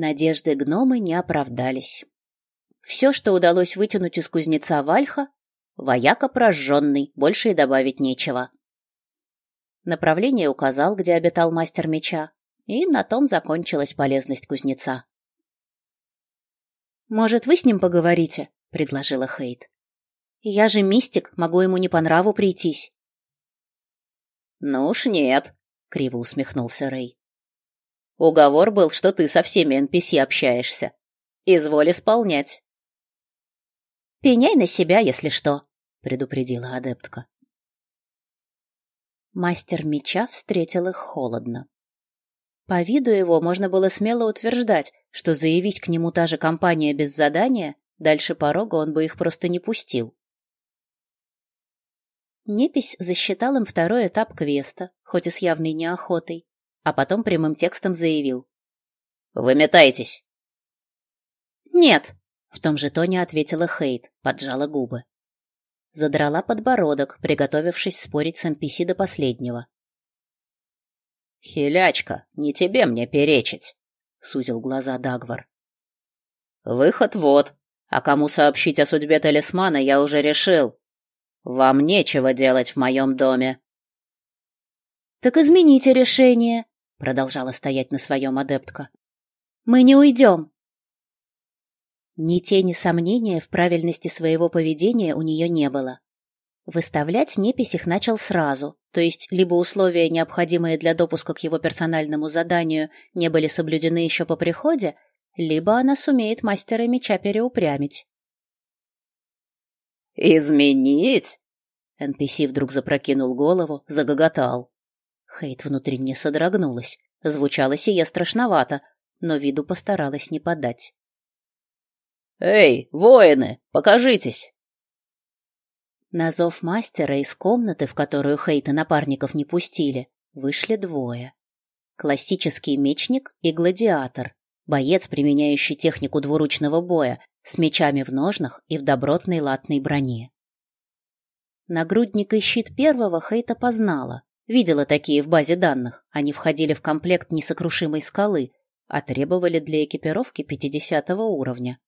Надежды гномы не оправдались. Все, что удалось вытянуть из кузнеца Вальха, вояка прожженный, больше и добавить нечего. Направление указал, где обитал мастер меча, и на том закончилась полезность кузнеца. «Может, вы с ним поговорите?» — предложила Хейт. «Я же мистик, могу ему не по нраву прийтись». «Ну уж нет», — криво усмехнулся Рэй. «Уговор был, что ты со всеми NPC общаешься. Изволь исполнять». «Пеняй на себя, если что», — предупредила адептка. Мастер меча встретил их холодно. По виду его можно было смело утверждать, что заявить к нему та же компания без задания, дальше порога он бы их просто не пустил. Непись засчитал им второй этап квеста, хоть и с явной неохотой, а потом прямым текстом заявил. «Выметайтесь!» «Нет!» В том же тоне ответила Хейт, поджала губы. Задрала подбородок, приготовившись спорить с NPC до последнего. «Хилячка, не тебе мне перечить», — сузил глаза Дагвар. «Выход вот, а кому сообщить о судьбе талисмана, я уже решил. Вам нечего делать в моем доме». «Так измените решение», — продолжала стоять на своем адептка. «Мы не уйдем». Ни тени сомнения в правильности своего поведения у нее не было. Выставлять непись их начал сразу, то есть либо условия, необходимые для допуска к его персональному заданию, не были соблюдены еще по приходе, либо она сумеет мастера меча переупрямить. «Изменить?» NPC вдруг запрокинул голову, загоготал. Хейт внутренне содрогнулась. Звучало сие страшновато, но виду постаралась не подать. «Эй, воины, покажитесь!» На зов мастера из комнаты, в которую Хейта напарников не пустили, вышли двое. Классический мечник и гладиатор, боец, применяющий технику двуручного боя, с мечами в ножнах и в добротной латной броне. Нагрудник и щит первого Хейта познала. Видела такие в базе данных. Они входили в комплект несокрушимой скалы, а требовали для экипировки 50 уровня.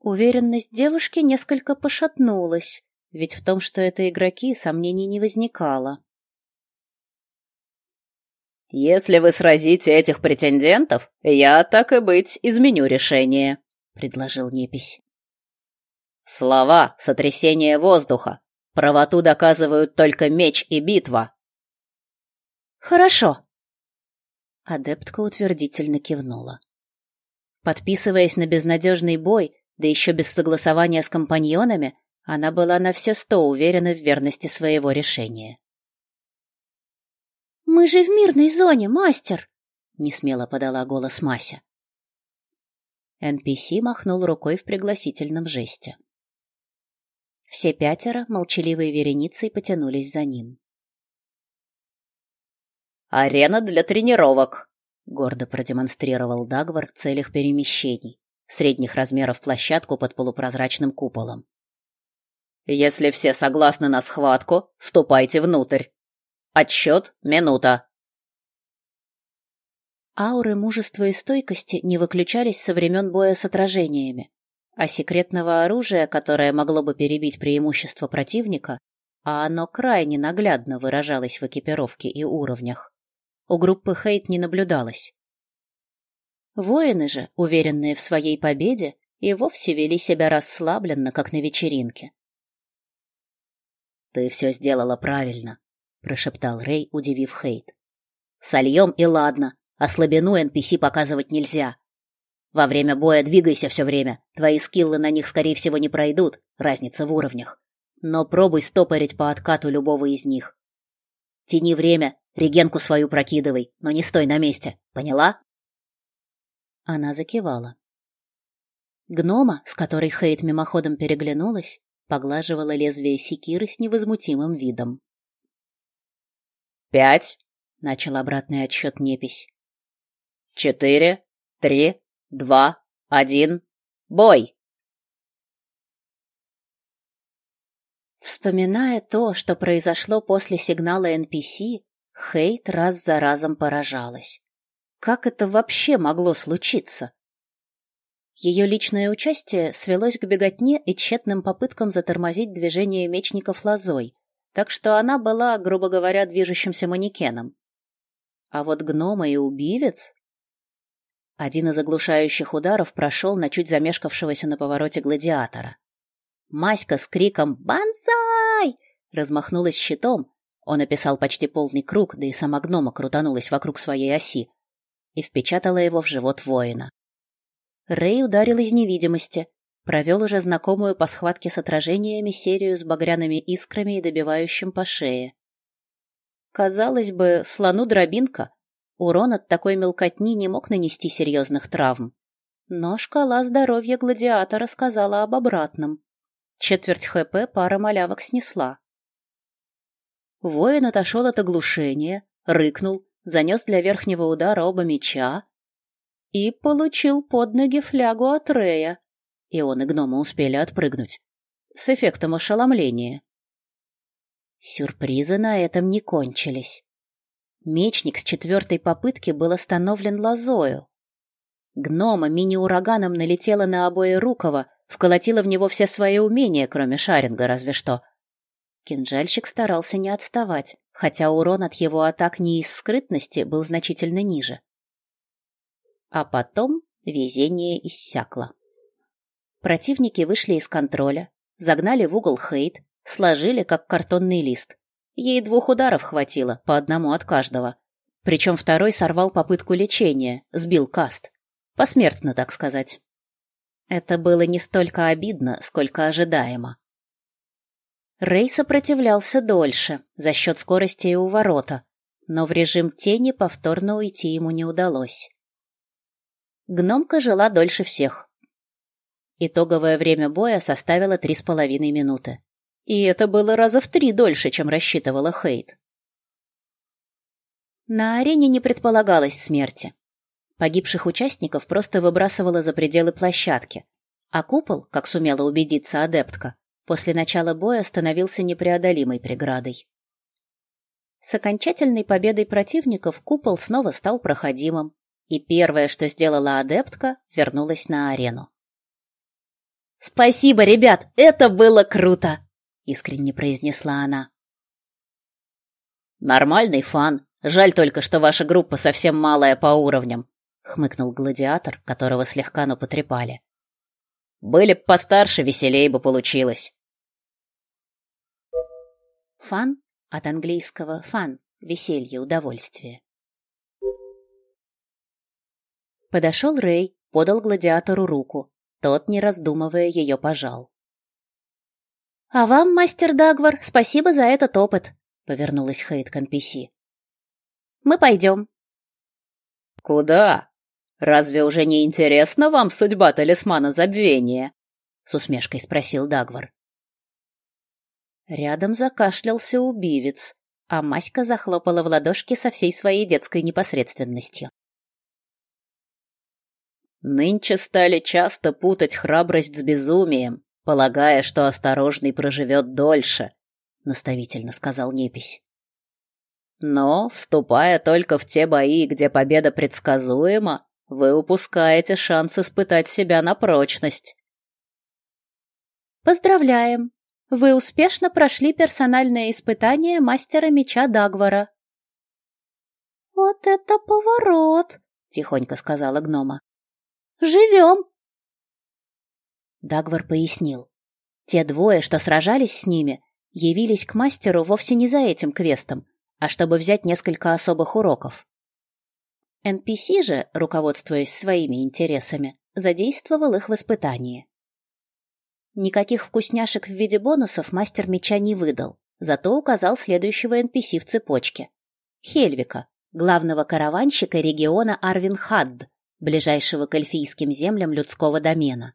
Уверенность девушки несколько пошатнулась, ведь в том, что это игроки, сомнений не возникало. «Если вы сразите этих претендентов, я, так и быть, изменю решение», — предложил Непись. «Слова — сотрясение воздуха. Правоту доказывают только меч и битва». «Хорошо», — адептка утвердительно кивнула. Подписываясь на безнадежный бой, да еще без согласования с компаньонами, она была на все сто уверена в верности своего решения. «Мы же в мирной зоне, мастер!» — несмело подала голос Мася. NPC махнул рукой в пригласительном жесте. Все пятеро молчаливой вереницей потянулись за ним. «Арена для тренировок», — гордо продемонстрировал Дагвар в целях перемещений средних размеров площадку под полупрозрачным куполом. «Если все согласны на схватку, ступайте внутрь. Отсчет — минута». Ауры мужества и стойкости не выключались со времен боя с отражениями, а секретного оружия, которое могло бы перебить преимущество противника, а оно крайне наглядно выражалось в экипировке и уровнях, у группы Хейт не наблюдалось. Воины же, уверенные в своей победе, и вовсе вели себя расслабленно, как на вечеринке. «Ты все сделала правильно», — прошептал Рэй, удивив Хейт. «Сольем и ладно, а слабину NPC показывать нельзя. Во время боя двигайся все время, твои скиллы на них, скорее всего, не пройдут, разница в уровнях. Но пробуй стопорить по откату любого из них. Тяни время, регенку свою прокидывай, но не стой на месте, поняла?» Она закивала. Гнома, с которой Хейт мимоходом переглянулась, поглаживала лезвие секиры с невозмутимым видом. «Пять!» — начал обратный отсчет непись. «Четыре, три, два, один, бой!» Вспоминая то, что произошло после сигнала NPC, Хейт раз за разом поражалась. Как это вообще могло случиться? Ее личное участие свелось к беготне и тщетным попыткам затормозить движение мечников лозой, так что она была, грубо говоря, движущимся манекеном. А вот гнома и убивец... Один из оглушающих ударов прошел на чуть замешкавшегося на повороте гладиатора. Маська с криком «Бонсай!» размахнулась щитом, он описал почти полный круг, да и сама гнома крутанулась вокруг своей оси, и впечатала его в живот воина. Рэй ударил из невидимости, провел уже знакомую по схватке с отражениями серию с багряными искрами и добивающим по шее. Казалось бы, слону дробинка. Урон от такой мелкотни не мог нанести серьезных травм. Но шкала здоровья гладиатора сказала об обратном. Четверть ХП пара малявок снесла. Воин отошел от оглушения, рыкнул, занес для верхнего удара оба меча, и получил под ноги флягу от Рея. И он и гнома успели отпрыгнуть. С эффектом ошеломления. Сюрпризы на этом не кончились. Мечник с четвертой попытки был остановлен лозою. Гнома мини-ураганом налетела на обои Рукова, вколотила в него все свои умения, кроме шаринга разве что. Кинжальщик старался не отставать, хотя урон от его атак не из скрытности был значительно ниже. А потом везение иссякло. Противники вышли из контроля, загнали в угол Хейт, сложили, как картонный лист. Ей двух ударов хватило, по одному от каждого. Причем второй сорвал попытку лечения, сбил каст. Посмертно, так сказать. Это было не столько обидно, сколько ожидаемо. Рэй сопротивлялся дольше, за счет скорости и уворота, но в режим тени повторно уйти ему не удалось. Гномка жила дольше всех. Итоговое время боя составило три с половиной минуты. И это было раза в три дольше, чем рассчитывала Хейт. На арене не предполагалось смерти. Погибших участников просто выбрасывало за пределы площадки, а купол, как сумела убедиться адептка, после начала боя становился непреодолимой преградой. С окончательной победой противников купол снова стал проходимым, и первое, что сделала адептка, вернулась на арену. «Спасибо, ребят, это было круто!» — искренне произнесла она. «Нормальный фан. Жаль только, что ваша группа совсем малая по уровням», — хмыкнул гладиатор, которого слегка, но потрепали. «Были б постарше, веселее бы получилось». Фан от английского «фан» — веселье, удовольствие. Подошел Рэй, подал гладиатору руку. Тот, не раздумывая, ее пожал. «А вам, мастер Дагвар, спасибо за этот опыт», — повернулась Хейт к NPC. «Мы пойдем». «Куда? Разве уже не интересна вам судьба талисмана забвения?» — с усмешкой спросил Дагвар. Рядом закашлялся убивец, а Маська захлопала в ладошки со всей своей детской непосредственностью. Нынче стали часто путать храбрость с безумием, полагая, что осторожный проживет дольше, наставительно сказал Непись. Но, вступая только в те бои, где победа предсказуема, вы упускаете шанс испытать себя на прочность. Поздравляем! Вы успешно прошли персональное испытание мастера меча Дагвара. Вот это поворот, тихонько сказала гнома. Живем!» Дагвар пояснил. Те двое, что сражались с ними, явились к мастеру вовсе не за этим квестом, а чтобы взять несколько особых уроков. NPC же, руководствуясь своими интересами, задействовал их в испытании. Никаких вкусняшек в виде бонусов мастер меча не выдал, зато указал следующего NPC в цепочке. Хельвика, главного караванщика региона Арвинхадд, ближайшего к эльфийским землям людского домена.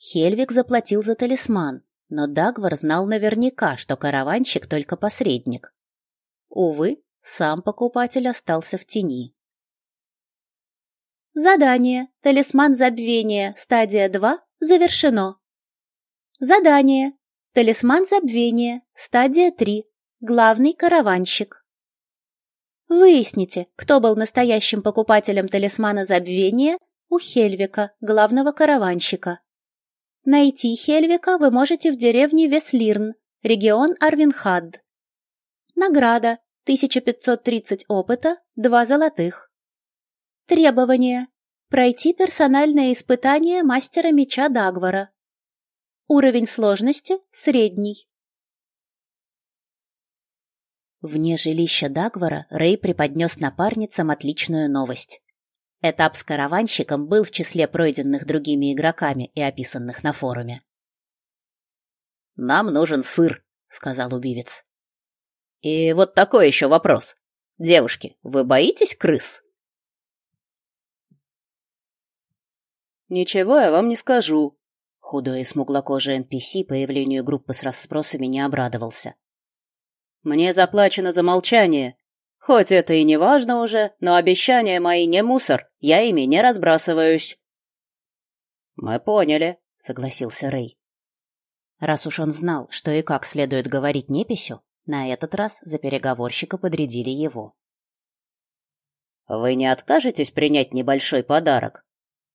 Хельвик заплатил за талисман, но Дагвар знал наверняка, что караванщик только посредник. Увы, сам покупатель остался в тени. Задание «Талисман забвения. Стадия 2» завершено. Задание «Талисман забвения. Стадия 3. Главный караванщик». Выясните, кто был настоящим покупателем талисмана забвения у Хельвика, главного караванщика. Найти Хельвика вы можете в деревне Веслирн, регион Арвинхад. Награда 1530 опыта, 2 золотых. Требования. Пройти персональное испытание мастера меча Дагвара. Уровень сложности средний. Вне жилища Дагвара Рэй преподнес напарницам отличную новость. Этап с караванщиком был в числе пройденных другими игроками и описанных на форуме. «Нам нужен сыр», — сказал убивец. «И вот такой еще вопрос. Девушки, вы боитесь крыс?» «Ничего я вам не скажу». Худой и смуглокожий NPC появлению группы с расспросами не обрадовался. «Мне заплачено за молчание. Хоть это и не важно уже, но обещания мои не мусор, я ими не разбрасываюсь». «Мы поняли», — согласился Рэй. Раз уж он знал, что и как следует говорить неписью, на этот раз за переговорщика подрядили его. «Вы не откажетесь принять небольшой подарок?»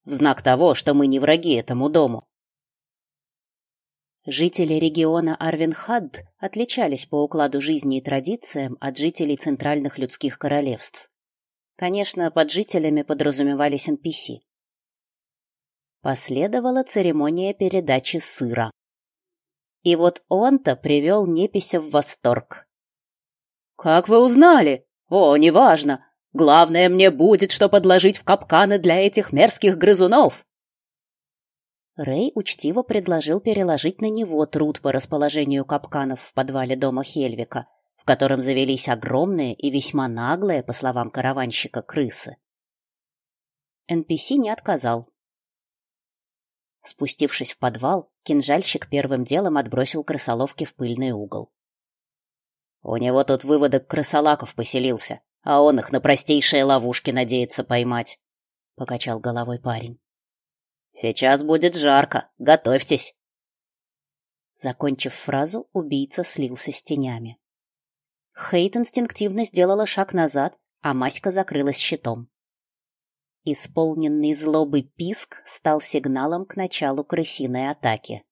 в знак того, что мы не враги этому дому. Жители региона Арвенхадд отличались по укладу жизни и традициям от жителей центральных людских королевств. Конечно, под жителями подразумевались NPC. Последовала церемония передачи сыра. И вот он-то привел Непися в восторг. «Как вы узнали? О, неважно. Главное мне будет, что подложить в капканы для этих мерзких грызунов. Рэй учтиво предложил переложить на него труд по расположению капканов в подвале дома Хельвика, в котором завелись огромные и весьма наглые, по словам караванщика, крысы. NPC не отказал. Спустившись в подвал, кинжальщик первым делом отбросил крысоловки в пыльный угол. У него тут выводок крысолаков поселился, а он их на простейшие ловушки надеется поймать, покачал головой парень. Сейчас будет жарко, готовьтесь. Закончив фразу, убийца слился с тенями. Хейт инстинктивно сделала шаг назад, а Маська закрылась щитом. Исполненный злобы писк стал сигналом к началу крысиной атаки.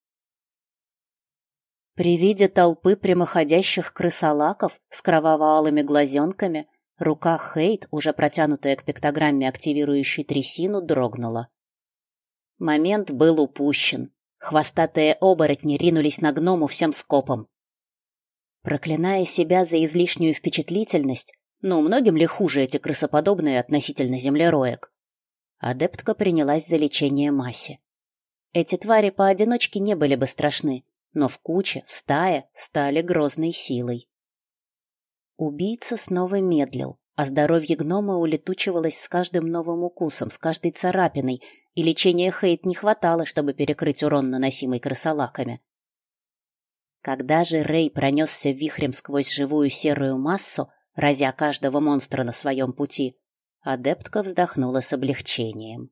При виде толпы прямоходящих крысолаков с кроваво-алыми глазенками Рука Хейт, уже протянутая к пиктограмме, активирующей трясину, дрогнула. Момент был упущен. Хвостатые оборотни ринулись на гному всем скопом. Проклиная себя за излишнюю впечатлительность, ну, многим ли хуже эти крысоподобные относительно землероек, адептка принялась за лечение массе. Эти твари поодиночке не были бы страшны, но в куче, в стае стали грозной силой. Убийца снова медлил, а здоровье гнома улетучивалось с каждым новым укусом, с каждой царапиной, и лечения Хейт не хватало, чтобы перекрыть урон, наносимый крысолаками. Когда же Рэй пронесся вихрем сквозь живую серую массу, разя каждого монстра на своем пути, адептка вздохнула с облегчением.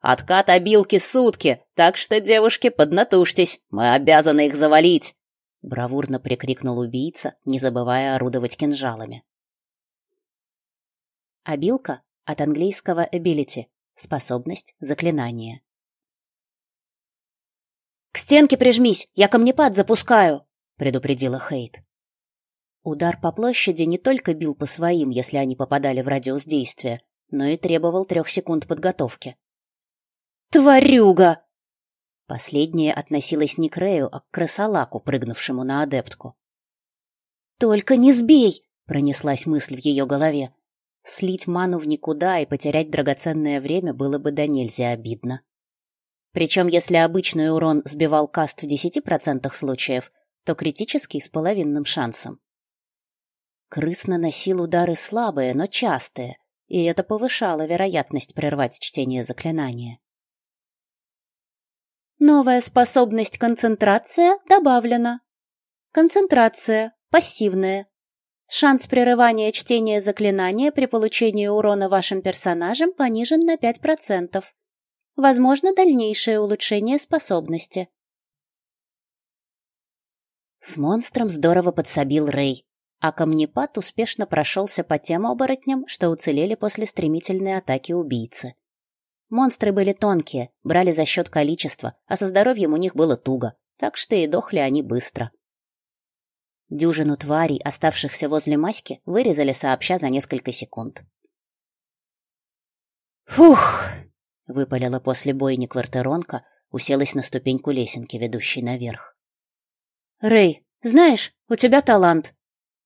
«Откат обилки сутки, так что, девушки, поднатужьтесь, мы обязаны их завалить!» бравурно прикрикнул убийца, не забывая орудовать кинжалами. Обилка от английского ability способность, заклинание. К стенке прижмись, я камнепад запускаю, предупредила Хейт. Удар по площади не только бил по своим, если они попадали в радиус действия, но и требовал трех секунд подготовки. Тварюга, Последнее относилось не к Рею, а к крысолаку, прыгнувшему на адептку. «Только не сбей!» — пронеслась мысль в ее голове. Слить ману в никуда и потерять драгоценное время было бы до нельзя обидно. Причем, если обычный урон сбивал каст в 10% случаев, то критический с половинным шансом. Крыс наносил удары слабые, но частые, и это повышало вероятность прервать чтение заклинания. Новая способность концентрация добавлена. Концентрация пассивная. Шанс прерывания чтения заклинания при получении урона вашим персонажем понижен на 5%. Возможно дальнейшее улучшение способности. С монстром здорово подсобил Рэй. а камнепад успешно прошелся по тем оборотням, что уцелели после стремительной атаки убийцы. Монстры были тонкие, брали за счет количества, а со здоровьем у них было туго, так что и дохли они быстро. Дюжину тварей, оставшихся возле маски, вырезали сообща за несколько секунд. «Фух!» — выпалила после бойни квартиронка, уселась на ступеньку лесенки, ведущей наверх. «Рэй, знаешь, у тебя талант.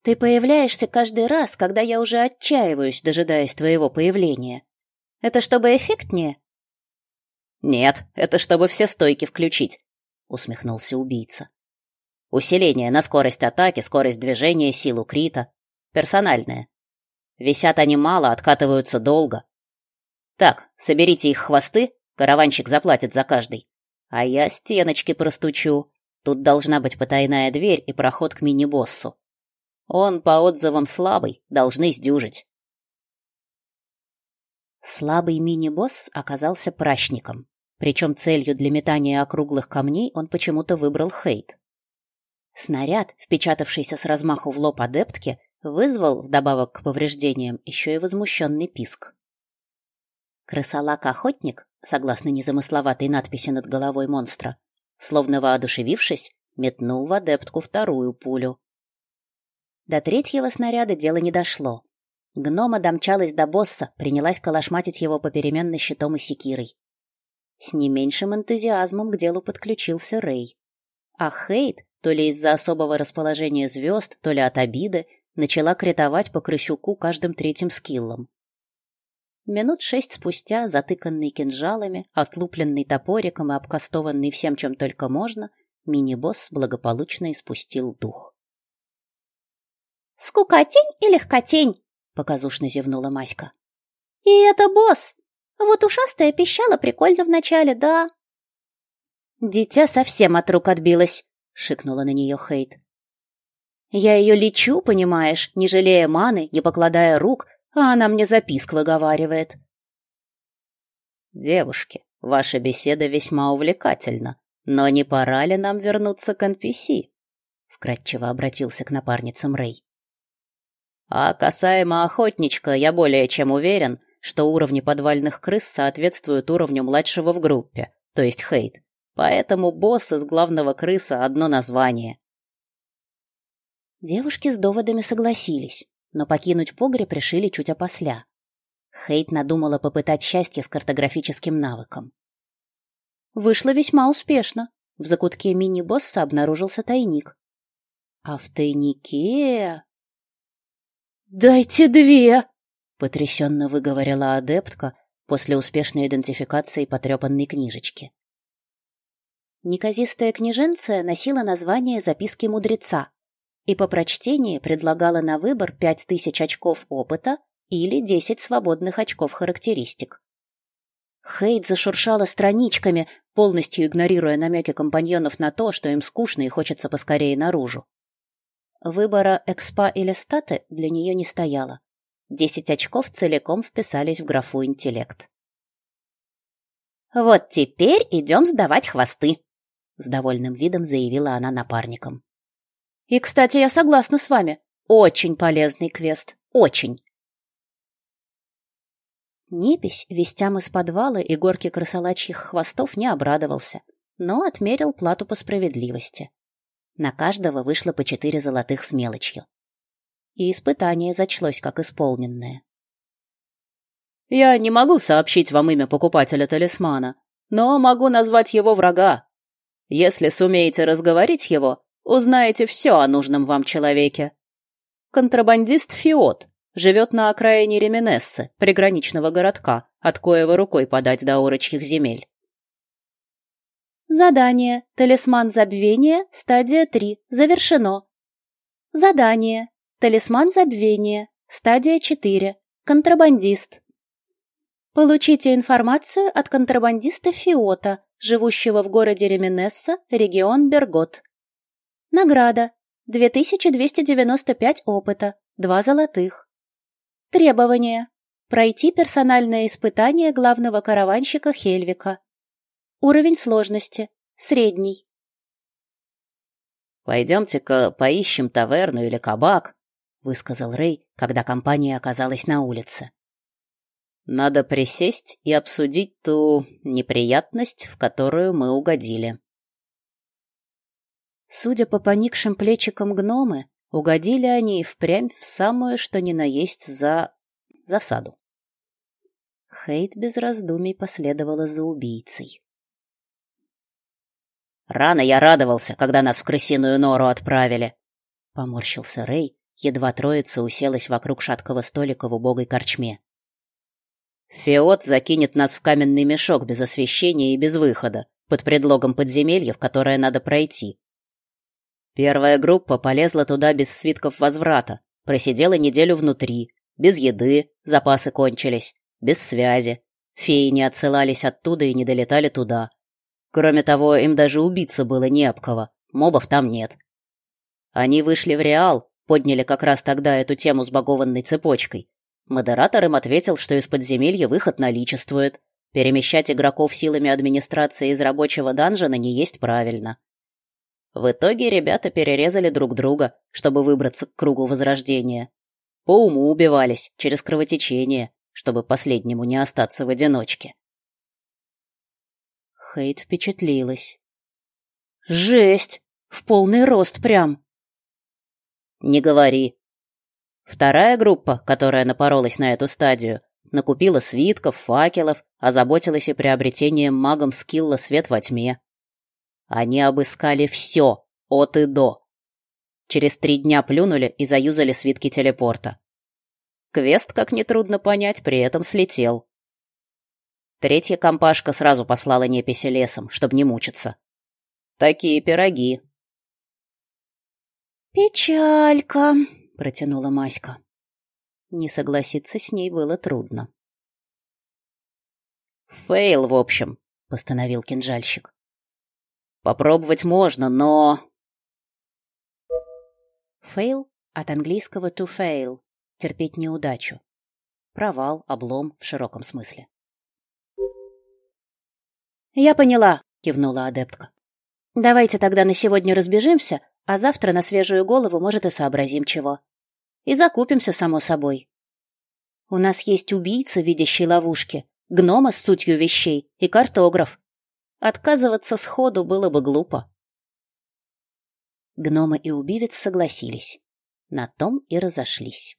Ты появляешься каждый раз, когда я уже отчаиваюсь, дожидаясь твоего появления. Это чтобы эффектнее? Нет, это чтобы все стойки включить, усмехнулся убийца. Усиление на скорость атаки, скорость движения, силу крита, персональное. Висят они мало, откатываются долго. Так, соберите их хвосты, караванщик заплатит за каждый. А я стеночки простучу. Тут должна быть потайная дверь и проход к мини-боссу. Он, по отзывам, слабый, должны сдюжить. Слабый мини-босс оказался прачником, причем целью для метания округлых камней он почему-то выбрал хейт. Снаряд, впечатавшийся с размаху в лоб адептки, вызвал, вдобавок к повреждениям, еще и возмущенный писк. Крысолак-охотник, согласно незамысловатой надписи над головой монстра, словно воодушевившись, метнул в адептку вторую пулю. До третьего снаряда дело не дошло. Гнома домчалась до босса, принялась калашматить его попеременно щитом и секирой. С не меньшим энтузиазмом к делу подключился Рэй. А Хейт, то ли из-за особого расположения звезд, то ли от обиды, начала критовать по крысюку каждым третьим скиллом. Минут шесть спустя, затыканный кинжалами, отлупленный топориком и обкастованный всем, чем только можно, мини-босс благополучно испустил дух. «Скукотень и легкотень!» — показушно зевнула Маська. «И это босс! Вот ушастая пищала прикольно вначале, да?» «Дитя совсем от рук отбилось!» — шикнула на нее Хейт. «Я ее лечу, понимаешь, не жалея маны, не покладая рук, а она мне записк выговаривает». «Девушки, ваша беседа весьма увлекательна, но не пора ли нам вернуться к NPC?» — вкратчиво обратился к напарницам Рэй. А касаемо охотничка, я более чем уверен, что уровни подвальных крыс соответствуют уровню младшего в группе, то есть хейт. Поэтому босс из главного крыса одно название. Девушки с доводами согласились, но покинуть погреб решили чуть опосля. Хейт надумала попытать счастье с картографическим навыком. Вышло весьма успешно. В закутке мини-босса обнаружился тайник. А в тайнике... «Дайте две!» — потрясенно выговорила адептка после успешной идентификации потрепанной книжечки. Неказистая книженция носила название «Записки мудреца» и по прочтении предлагала на выбор пять тысяч очков опыта или десять свободных очков характеристик. Хейт зашуршала страничками, полностью игнорируя намеки компаньонов на то, что им скучно и хочется поскорее наружу. Выбора экспа или статы для нее не стояло. Десять очков целиком вписались в графу «интеллект». «Вот теперь идем сдавать хвосты», — с довольным видом заявила она напарникам. «И, кстати, я согласна с вами. Очень полезный квест. Очень». Непись вестям из подвала и горки крысолачьих хвостов не обрадовался, но отмерил плату по справедливости. На каждого вышло по четыре золотых с мелочью. И испытание зачлось как исполненное. «Я не могу сообщить вам имя покупателя талисмана, но могу назвать его врага. Если сумеете разговорить его, узнаете все о нужном вам человеке. Контрабандист Фиот живет на окраине Реминессы, приграничного городка, от коего рукой подать до орочьих земель. Задание. Талисман забвения. Стадия 3. Завершено. Задание. Талисман забвения. Стадия 4. Контрабандист. Получите информацию от контрабандиста Фиота, живущего в городе Реминесса, регион Бергот. Награда. 2295 опыта, 2 золотых. Требования. Пройти персональное испытание главного караванщика Хельвика. Уровень сложности. Средний. «Пойдемте-ка поищем таверну или кабак», высказал Рэй, когда компания оказалась на улице. Надо присесть и обсудить ту неприятность, в которую мы угодили. Судя по поникшим плечикам гномы, угодили они и впрямь в самую что ни на есть за... засаду. Хейт без раздумий последовала за убийцей. Рано я радовался, когда нас в крысиную нору отправили, поморщился Рэй, едва троица уселась вокруг шаткого столика в убогой корчме. Феод закинет нас в каменный мешок без освещения и без выхода, под предлогом подземелья, в которое надо пройти. Первая группа полезла туда без свитков возврата, просидела неделю внутри, без еды, запасы кончились, без связи. Феи не отсылались оттуда и не долетали туда. Кроме того, им даже убиться было не об кого, мобов там нет. Они вышли в Реал, подняли как раз тогда эту тему с багованной цепочкой, Модератор им ответил, что из подземелья выход наличествует. Перемещать игроков силами администрации из рабочего данжена не есть правильно. В итоге ребята перерезали друг друга, чтобы выбраться к кругу возрождения. По уму убивались, через кровотечение, чтобы последнему не остаться в одиночке. Хейт впечатлилась. «Жесть! В полный рост прям!» «Не говори. Вторая группа, которая напоролась на эту стадию, накупила свитков, факелов, озаботилась и приобретением магом скилла «Свет во тьме». Они обыскали все, от и до. Через три дня плюнули и заюзали свитки телепорта. Квест, как нетрудно понять, при этом слетел. Третья компашка сразу послала неписи лесом, чтобы не мучиться. Такие пироги. «Печалька», протянула Маська. Не согласиться с ней было трудно. Фейл, в общем, постановил кинжальщик. Попробовать можно, но Фейл от английского to fail терпеть неудачу. Провал, облом в широком смысле. Я поняла, кивнула адептка. Давайте тогда на сегодня разбежимся, а завтра на свежую голову, может, и сообразим чего. И закупимся, само собой. У нас есть убийца, видящий ловушки, гнома с сутью вещей и картограф. Отказываться сходу было бы глупо. Гнома и убивец согласились. На том и разошлись.